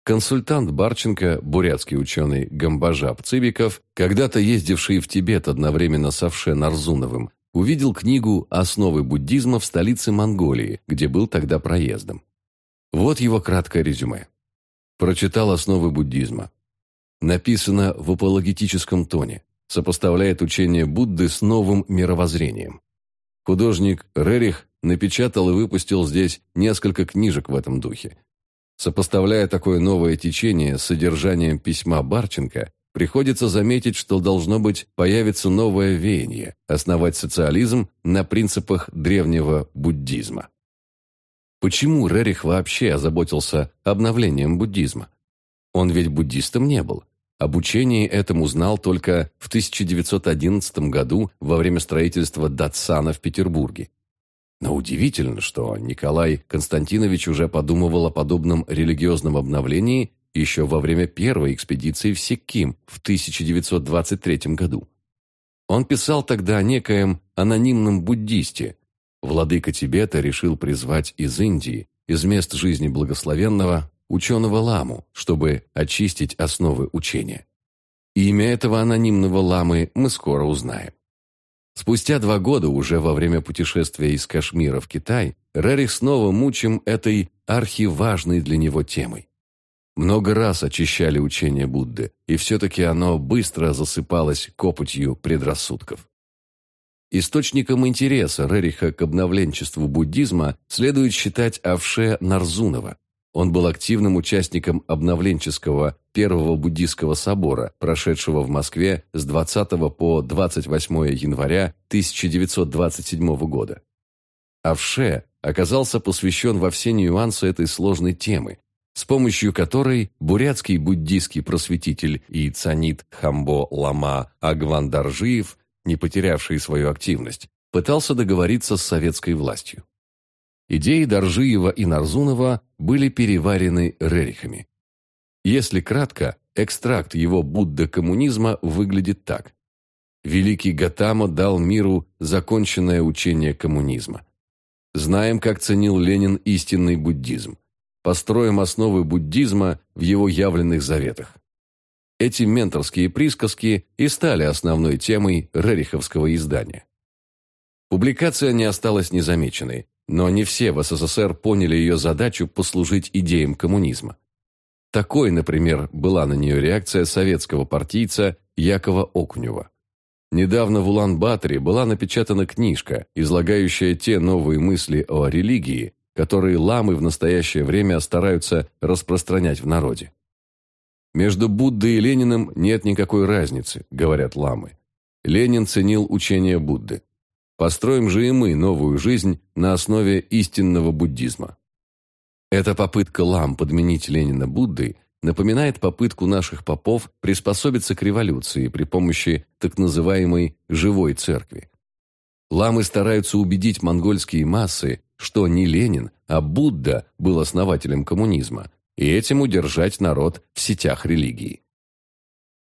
Консультант Барченко, бурятский ученый Гамбажаб Цыбиков, когда-то ездивший в Тибет одновременно с Авше Нарзуновым, увидел книгу «Основы буддизма» в столице Монголии, где был тогда проездом. Вот его краткое резюме. Прочитал «Основы буддизма». Написано в апологетическом тоне, сопоставляет учение Будды с новым мировоззрением. Художник Рерих напечатал и выпустил здесь несколько книжек в этом духе. Сопоставляя такое новое течение с содержанием письма Барченко, приходится заметить, что должно быть появится новое веяние – основать социализм на принципах древнего буддизма. Почему Рерих вообще озаботился обновлением буддизма? Он ведь буддистом не был. Обучение этому знал только в 1911 году во время строительства Датсана в Петербурге. Но удивительно, что Николай Константинович уже подумывал о подобном религиозном обновлении еще во время первой экспедиции в Сикким в 1923 году. Он писал тогда о некоем анонимном буддисте. Владыка Тибета решил призвать из Индии, из мест жизни благословенного, ученого ламу, чтобы очистить основы учения. Имя этого анонимного ламы мы скоро узнаем. Спустя два года, уже во время путешествия из Кашмира в Китай, Рерих снова мучим этой архиважной для него темой. Много раз очищали учение Будды, и все-таки оно быстро засыпалось копотью предрассудков. Источником интереса Рериха к обновленчеству буддизма следует считать Авше Нарзунова. Он был активным участником обновленческого Первого буддийского собора, прошедшего в Москве с 20 по 28 января 1927 года. Авше оказался посвящен во все нюансы этой сложной темы, с помощью которой бурятский буддийский просветитель и цанит Хамбо Лама Агвандаржиев, не потерявший свою активность, пытался договориться с советской властью. Идеи Доржиева и Нарзунова были переварены Рерихами. Если кратко, экстракт его Будда-коммунизма выглядит так. Великий Гатама дал миру законченное учение коммунизма. Знаем, как ценил Ленин истинный буддизм построим основы буддизма в его явленных заветах. Эти менторские присказки и стали основной темой Рериховского издания. Публикация не осталась незамеченной, но не все в СССР поняли ее задачу послужить идеям коммунизма. Такой, например, была на нее реакция советского партийца Якова Окунева. Недавно в Улан-Баторе была напечатана книжка, излагающая те новые мысли о религии, которые ламы в настоящее время стараются распространять в народе. Между Буддой и Лениным нет никакой разницы, говорят ламы. Ленин ценил учение Будды. Построим же и мы новую жизнь на основе истинного буддизма. Эта попытка лам подменить Ленина Буддой напоминает попытку наших попов приспособиться к революции при помощи так называемой «живой церкви». Ламы стараются убедить монгольские массы, что не Ленин, а Будда был основателем коммунизма, и этим удержать народ в сетях религии.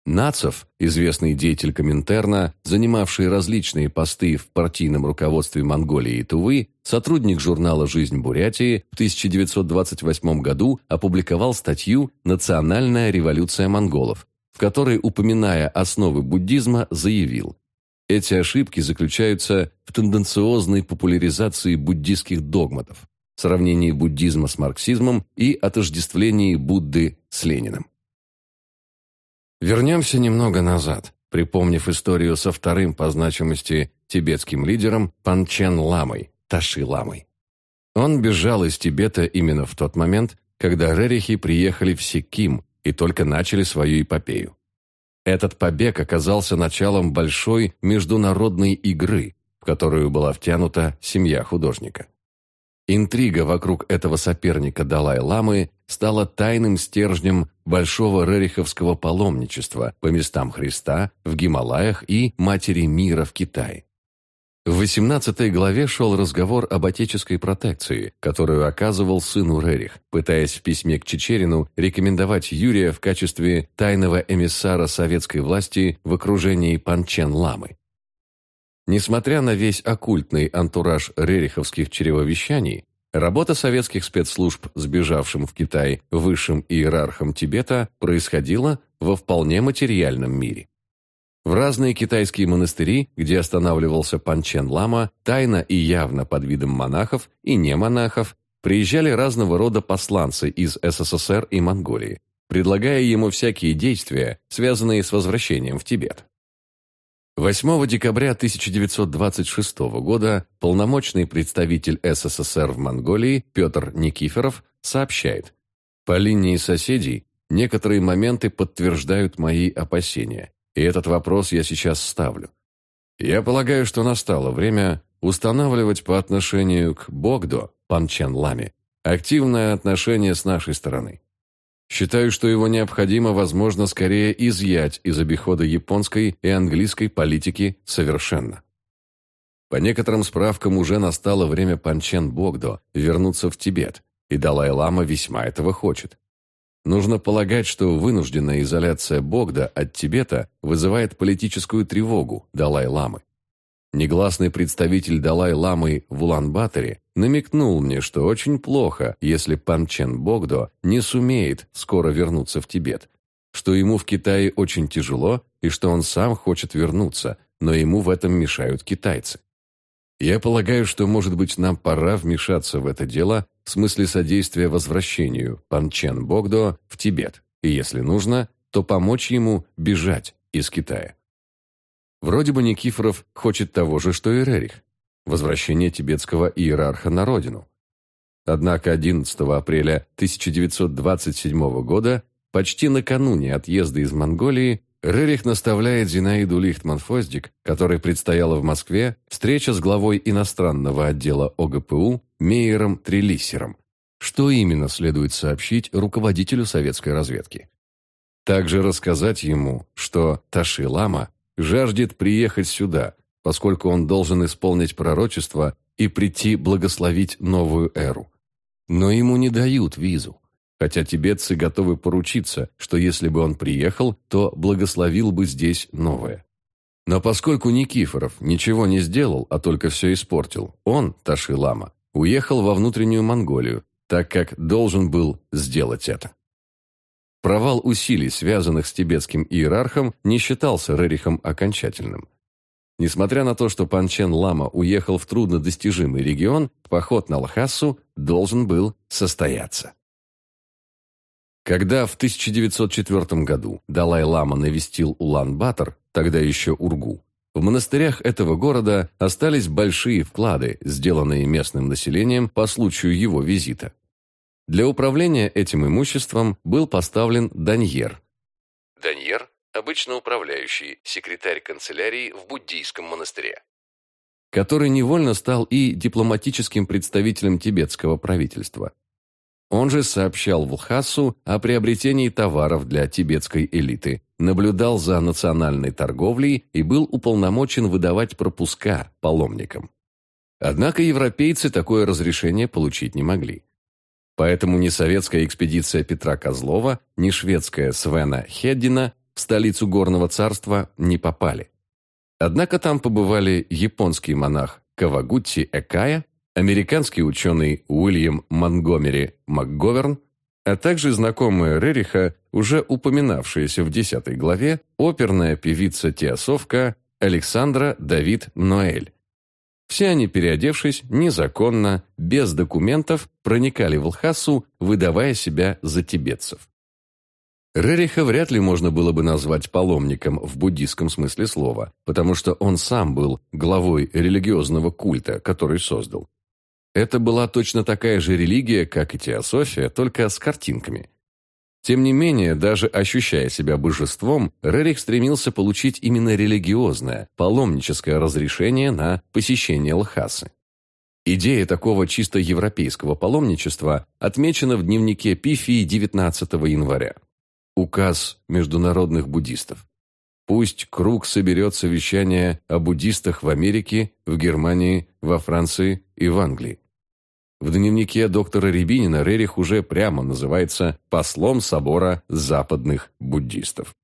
Нацев, известный деятель Коминтерна, занимавший различные посты в партийном руководстве Монголии и Тувы, сотрудник журнала «Жизнь Бурятии» в 1928 году опубликовал статью «Национальная революция монголов», в которой, упоминая основы буддизма, заявил «Эти ошибки заключаются в тенденциозной популяризации буддистских догматов, сравнении буддизма с марксизмом и отождествлении Будды с Лениным». Вернемся немного назад, припомнив историю со вторым по значимости тибетским лидером Панчен Ламой, Таши Ламой. Он бежал из Тибета именно в тот момент, когда рерихи приехали в Сиким и только начали свою эпопею. Этот побег оказался началом большой международной игры, в которую была втянута семья художника. Интрига вокруг этого соперника Далай-ламы стала тайным стержнем большого рериховского паломничества по местам Христа в Гималаях и Матери мира в Китае. В 18 главе шел разговор об отеческой протекции, которую оказывал сыну Рерих, пытаясь в письме к Чечерину рекомендовать Юрия в качестве тайного эмиссара советской власти в окружении Панчен-ламы. Несмотря на весь оккультный антураж рериховских чревовещаний, работа советских спецслужб, сбежавшим в Китай высшим иерархам Тибета, происходила во вполне материальном мире. В разные китайские монастыри, где останавливался Панчен Лама, тайно и явно под видом монахов и не монахов, приезжали разного рода посланцы из СССР и Монголии, предлагая ему всякие действия, связанные с возвращением в Тибет. 8 декабря 1926 года полномочный представитель СССР в Монголии Петр Никифоров сообщает, «По линии соседей некоторые моменты подтверждают мои опасения, и этот вопрос я сейчас ставлю. Я полагаю, что настало время устанавливать по отношению к Богдо, Панчен Ламе, активное отношение с нашей стороны. Считаю, что его необходимо, возможно, скорее изъять из обихода японской и английской политики совершенно. По некоторым справкам уже настало время Панчен Богдо вернуться в Тибет, и Далай-лама весьма этого хочет. Нужно полагать, что вынужденная изоляция Богда от Тибета вызывает политическую тревогу Далай-ламы. Негласный представитель Далай-ламы в Улан-Баторе намекнул мне, что очень плохо, если Пан Чен Богдо не сумеет скоро вернуться в Тибет, что ему в Китае очень тяжело и что он сам хочет вернуться, но ему в этом мешают китайцы. Я полагаю, что, может быть, нам пора вмешаться в это дело в смысле содействия возвращению Пан Чен Богдо в Тибет, и, если нужно, то помочь ему бежать из Китая. Вроде бы Никифоров хочет того же, что и Рерих – возвращение тибетского иерарха на родину. Однако 11 апреля 1927 года, почти накануне отъезда из Монголии, Рерих наставляет Зинаиду Лихтман-Фоздик, которой предстояла в Москве встреча с главой иностранного отдела ОГПУ Мейером Трелиссером. Что именно следует сообщить руководителю советской разведки? Также рассказать ему, что Таши Лама жаждет приехать сюда, поскольку он должен исполнить пророчество и прийти благословить новую эру. Но ему не дают визу, хотя тибетцы готовы поручиться, что если бы он приехал, то благословил бы здесь новое. Но поскольку Никифоров ничего не сделал, а только все испортил, он, Таши-лама, уехал во внутреннюю Монголию, так как должен был сделать это. Провал усилий, связанных с тибетским иерархом, не считался Рерихом окончательным. Несмотря на то, что Панчен Лама уехал в труднодостижимый регион, поход на Лхасу должен был состояться. Когда в 1904 году Далай-лама навестил Улан-Батор, тогда еще Ургу, в монастырях этого города остались большие вклады, сделанные местным населением по случаю его визита. Для управления этим имуществом был поставлен Даньер. Даньер – обычно управляющий, секретарь канцелярии в буддийском монастыре, который невольно стал и дипломатическим представителем тибетского правительства. Он же сообщал в Лхасу о приобретении товаров для тибетской элиты, наблюдал за национальной торговлей и был уполномочен выдавать пропуска паломникам. Однако европейцы такое разрешение получить не могли. Поэтому ни советская экспедиция Петра Козлова, ни шведская Свена Хеддина в столицу Горного царства не попали. Однако там побывали японский монах Кавагутти Экая американский ученый Уильям Монгомери МакГоверн, а также знакомая Рериха, уже упоминавшаяся в 10 главе, оперная певица-теософка Александра Давид Ноэль. Все они, переодевшись незаконно, без документов, проникали в Лхасу, выдавая себя за тибетцев. Рериха вряд ли можно было бы назвать паломником в буддийском смысле слова, потому что он сам был главой религиозного культа, который создал. Это была точно такая же религия, как и теософия, только с картинками. Тем не менее, даже ощущая себя божеством, Рерих стремился получить именно религиозное, паломническое разрешение на посещение Лхасы. Идея такого чисто европейского паломничества отмечена в дневнике Пифии 19 января. Указ международных буддистов. Пусть круг соберет совещание о буддистах в Америке, в Германии, во Франции и в Англии. В дневнике доктора Рябинина Рерих уже прямо называется послом собора западных буддистов.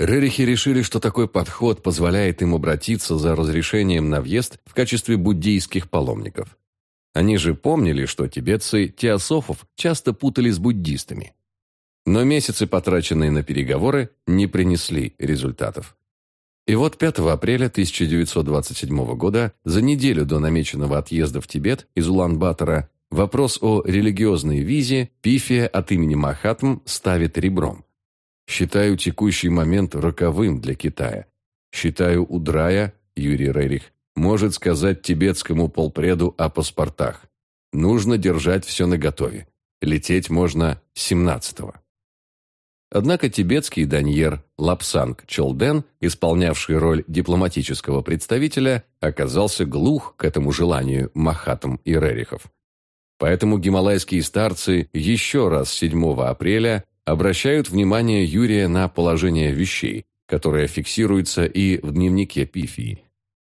Рерихи решили, что такой подход позволяет им обратиться за разрешением на въезд в качестве буддийских паломников. Они же помнили, что тибетцы теософов часто путали с буддистами. Но месяцы, потраченные на переговоры, не принесли результатов. И вот 5 апреля 1927 года, за неделю до намеченного отъезда в Тибет из Улан-Батора, вопрос о религиозной визе Пифия от имени Махатм ставит ребром. «Считаю текущий момент роковым для Китая. Считаю Удрая, Юрий Рерих, может сказать тибетскому полпреду о паспортах. Нужно держать все наготове. Лететь можно 17-го. Однако тибетский даньер Лапсанг Чолден, исполнявший роль дипломатического представителя, оказался глух к этому желанию Махатам и Рерихов. Поэтому гималайские старцы еще раз 7 апреля обращают внимание Юрия на положение вещей, которое фиксируется и в дневнике Пифии.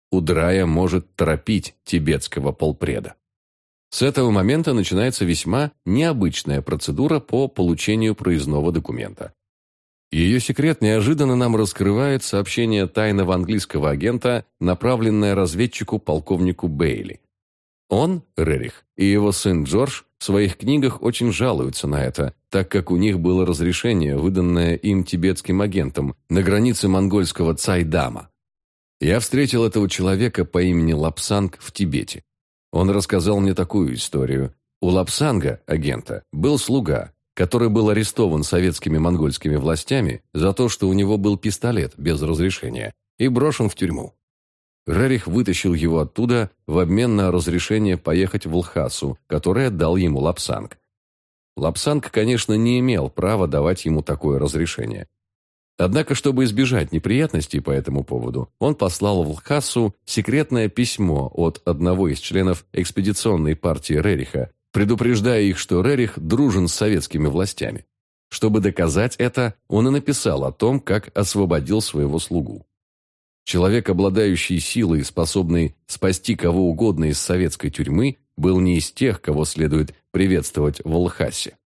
Удрая может торопить тибетского полпреда. С этого момента начинается весьма необычная процедура по получению проездного документа. Ее секрет неожиданно нам раскрывает сообщение тайного английского агента, направленное разведчику полковнику Бейли. Он, Рерих, и его сын Джордж в своих книгах очень жалуются на это, так как у них было разрешение, выданное им тибетским агентам на границе монгольского Цайдама. Я встретил этого человека по имени Лапсанг в Тибете. Он рассказал мне такую историю. У Лапсанга, агента, был слуга, который был арестован советскими монгольскими властями за то, что у него был пистолет без разрешения, и брошен в тюрьму. Рерих вытащил его оттуда в обмен на разрешение поехать в Лхасу, которое дал ему Лапсанг. Лапсанг, конечно, не имел права давать ему такое разрешение. Однако, чтобы избежать неприятностей по этому поводу, он послал в Лхасу секретное письмо от одного из членов экспедиционной партии Рериха, предупреждая их, что Рерих дружен с советскими властями. Чтобы доказать это, он и написал о том, как освободил своего слугу. Человек, обладающий силой и способный спасти кого угодно из советской тюрьмы, был не из тех, кого следует приветствовать в Лхасе.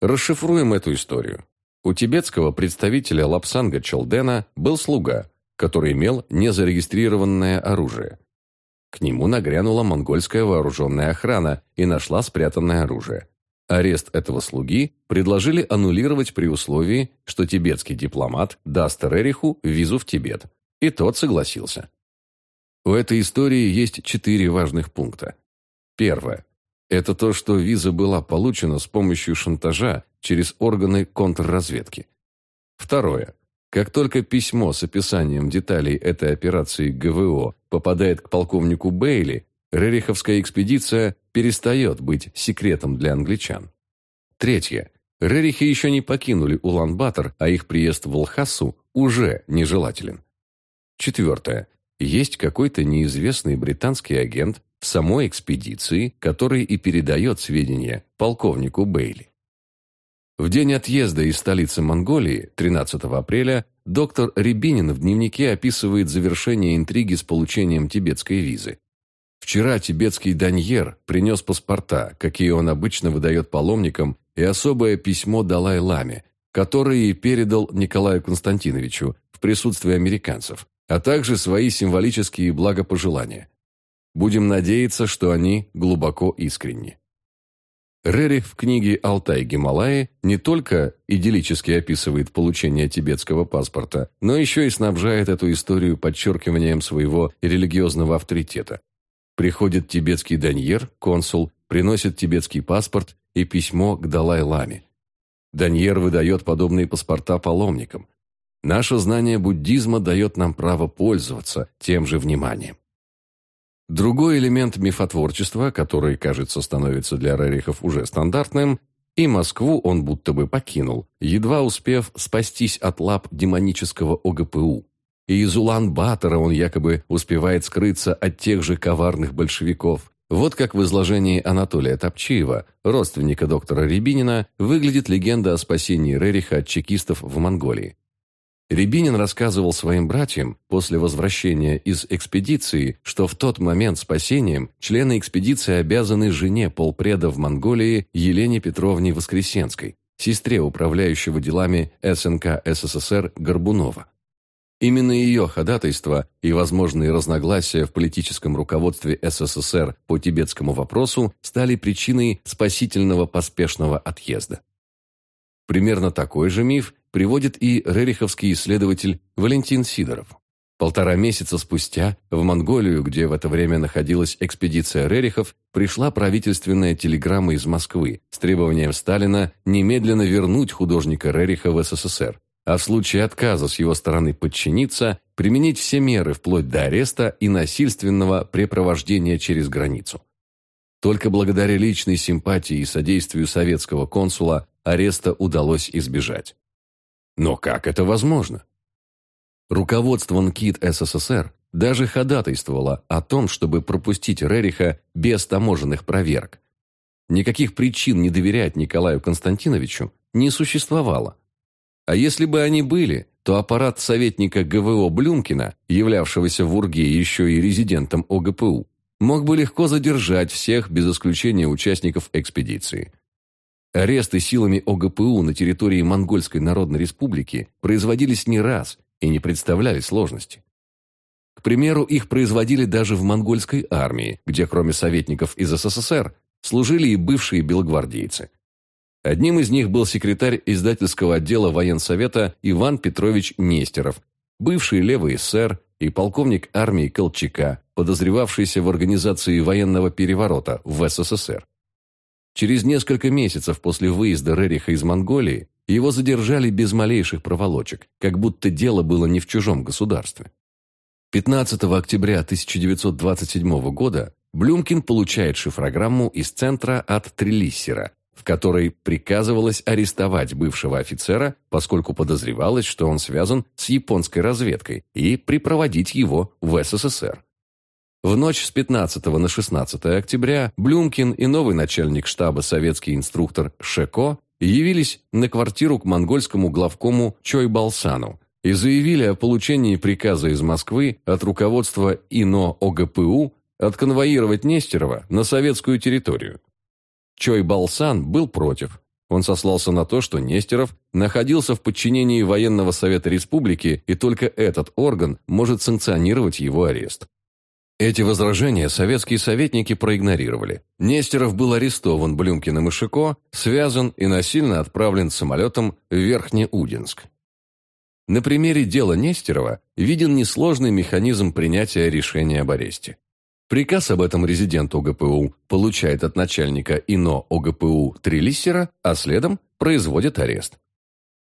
Расшифруем эту историю. У тибетского представителя Лапсанга Чолдена был слуга, который имел незарегистрированное оружие. К нему нагрянула монгольская вооруженная охрана и нашла спрятанное оружие. Арест этого слуги предложили аннулировать при условии, что тибетский дипломат даст Рериху визу в Тибет, и тот согласился. У этой истории есть четыре важных пункта. Первое. Это то, что виза была получена с помощью шантажа через органы контрразведки. Второе. Как только письмо с описанием деталей этой операции ГВО попадает к полковнику Бейли, Рериховская экспедиция перестает быть секретом для англичан. Третье. Рерихи еще не покинули Улан-Батор, а их приезд в Лхасу уже нежелателен. Четвертое. Есть какой-то неизвестный британский агент в самой экспедиции, который и передает сведения полковнику Бейли. В день отъезда из столицы Монголии, 13 апреля, доктор Рябинин в дневнике описывает завершение интриги с получением тибетской визы. Вчера тибетский даньер принес паспорта, какие он обычно выдает паломникам, и особое письмо Далай-Ламе, которое и передал Николаю Константиновичу в присутствии американцев, а также свои символические благопожелания. Будем надеяться, что они глубоко искренни. Рерих в книге «Алтай-Гималаи» не только идиллически описывает получение тибетского паспорта, но еще и снабжает эту историю подчеркиванием своего религиозного авторитета. Приходит тибетский даньер, консул, приносит тибетский паспорт и письмо к Далай-Ламе. Даньер выдает подобные паспорта паломникам. Наше знание буддизма дает нам право пользоваться тем же вниманием. Другой элемент мифотворчества, который, кажется, становится для Рерихов уже стандартным, и Москву он будто бы покинул, едва успев спастись от лап демонического ОГПУ. И из Улан-Батора он якобы успевает скрыться от тех же коварных большевиков. Вот как в изложении Анатолия Топчиева, родственника доктора Рябинина, выглядит легенда о спасении Рериха от чекистов в Монголии. Рябинин рассказывал своим братьям после возвращения из экспедиции, что в тот момент спасением члены экспедиции обязаны жене полпреда в Монголии Елене Петровне Воскресенской, сестре управляющего делами СНК СССР Горбунова. Именно ее ходатайство и возможные разногласия в политическом руководстве СССР по тибетскому вопросу стали причиной спасительного поспешного отъезда. Примерно такой же миф приводит и рериховский исследователь Валентин Сидоров. Полтора месяца спустя в Монголию, где в это время находилась экспедиция Рерихов, пришла правительственная телеграмма из Москвы с требованием Сталина немедленно вернуть художника Рериха в СССР, а в случае отказа с его стороны подчиниться, применить все меры вплоть до ареста и насильственного препровождения через границу. Только благодаря личной симпатии и содействию советского консула ареста удалось избежать. Но как это возможно? Руководство НКИД СССР даже ходатайствовало о том, чтобы пропустить Рериха без таможенных проверок. Никаких причин не доверять Николаю Константиновичу не существовало. А если бы они были, то аппарат советника ГВО Блюмкина, являвшегося в Урге еще и резидентом ОГПУ, мог бы легко задержать всех без исключения участников экспедиции. Аресты силами ОГПУ на территории Монгольской Народной Республики производились не раз и не представляли сложности. К примеру, их производили даже в монгольской армии, где кроме советников из СССР служили и бывшие белогвардейцы. Одним из них был секретарь издательского отдела военсовета Иван Петрович Нестеров, бывший левый эсер и полковник армии Колчака, подозревавшийся в организации военного переворота в СССР. Через несколько месяцев после выезда Рериха из Монголии его задержали без малейших проволочек, как будто дело было не в чужом государстве. 15 октября 1927 года Блюмкин получает шифрограмму из центра от Трелиссера, в которой приказывалось арестовать бывшего офицера, поскольку подозревалось, что он связан с японской разведкой, и припроводить его в СССР. В ночь с 15 на 16 октября Блюмкин и новый начальник штаба советский инструктор Шеко явились на квартиру к монгольскому главкому Чой Балсану и заявили о получении приказа из Москвы от руководства ИНО ОГПУ отконвоировать Нестерова на советскую территорию. Чой Балсан был против. Он сослался на то, что Нестеров находился в подчинении военного совета республики, и только этот орган может санкционировать его арест. Эти возражения советские советники проигнорировали. Нестеров был арестован Блюмкиным и Шико, связан и насильно отправлен самолетом в Верхнеудинск. На примере дела Нестерова виден несложный механизм принятия решения об аресте. Приказ об этом резидент ОГПУ получает от начальника ИНО ОГПУ Трилиссера, а следом производит арест.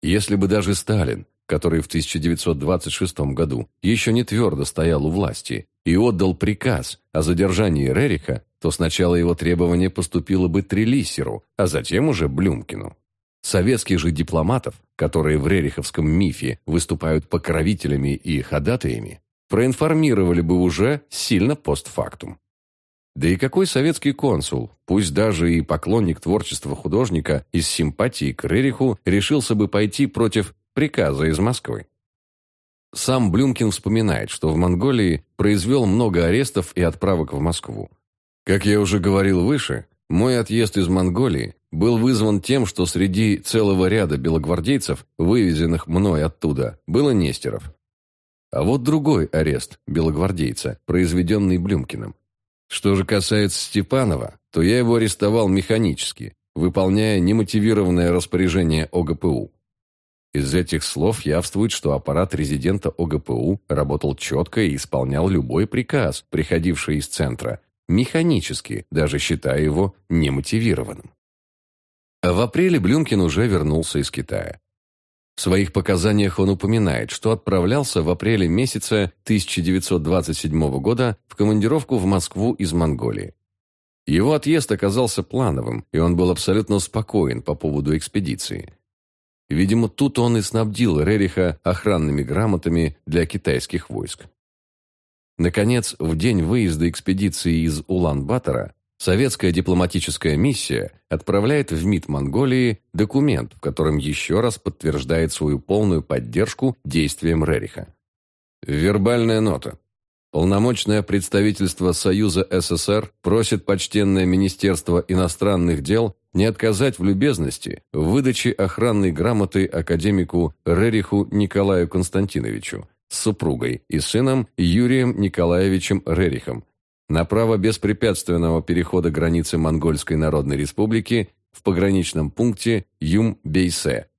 Если бы даже Сталин, который в 1926 году еще не твердо стоял у власти, и отдал приказ о задержании Рериха, то сначала его требование поступило бы Трелиссеру, а затем уже Блюмкину. Советских же дипломатов, которые в рериховском мифе выступают покровителями и ходатаями, проинформировали бы уже сильно постфактум. Да и какой советский консул, пусть даже и поклонник творчества художника из симпатии к Рериху, решился бы пойти против приказа из Москвы? Сам Блюмкин вспоминает, что в Монголии произвел много арестов и отправок в Москву. Как я уже говорил выше, мой отъезд из Монголии был вызван тем, что среди целого ряда белогвардейцев, вывезенных мной оттуда, было Нестеров. А вот другой арест белогвардейца, произведенный Блюмкиным. Что же касается Степанова, то я его арестовал механически, выполняя немотивированное распоряжение ОГПУ. Из этих слов явствует, что аппарат резидента ОГПУ работал четко и исполнял любой приказ, приходивший из центра, механически, даже считая его немотивированным. В апреле Блюмкин уже вернулся из Китая. В своих показаниях он упоминает, что отправлялся в апреле месяца 1927 года в командировку в Москву из Монголии. Его отъезд оказался плановым, и он был абсолютно спокоен по поводу экспедиции. Видимо, тут он и снабдил Рериха охранными грамотами для китайских войск. Наконец, в день выезда экспедиции из Улан-Батора Советская дипломатическая миссия отправляет в МИД Монголии документ, в котором еще раз подтверждает свою полную поддержку действиям Рериха. Вербальная нота. Полномочное представительство Союза СССР просит почтенное Министерство иностранных дел не отказать в любезности в выдаче охранной грамоты академику Рериху Николаю Константиновичу с супругой и сыном Юрием Николаевичем Рерихом, на право беспрепятственного перехода границы Монгольской Народной Республики в пограничном пункте Юм-Бейсе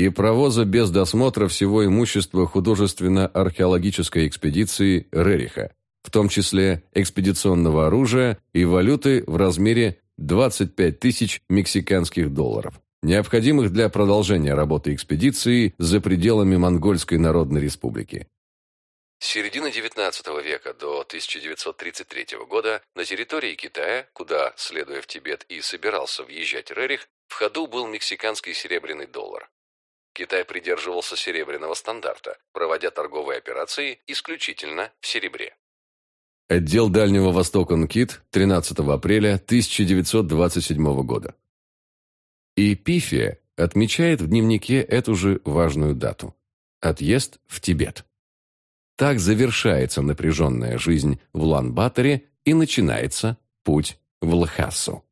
и провоза без досмотра всего имущества художественно-археологической экспедиции Рериха, в том числе экспедиционного оружия и валюты в размере 25 тысяч мексиканских долларов, необходимых для продолжения работы экспедиции за пределами Монгольской Народной Республики. С середины XIX века до 1933 года на территории Китая, куда, следуя в Тибет, и собирался въезжать Рерих, в ходу был мексиканский серебряный доллар. Китай придерживался серебряного стандарта, проводя торговые операции исключительно в серебре. Отдел Дальнего Востока НКИТ, 13 апреля 1927 года. И Пифия отмечает в дневнике эту же важную дату – отъезд в Тибет. Так завершается напряженная жизнь в Лан-Баторе и начинается путь в Лхасу.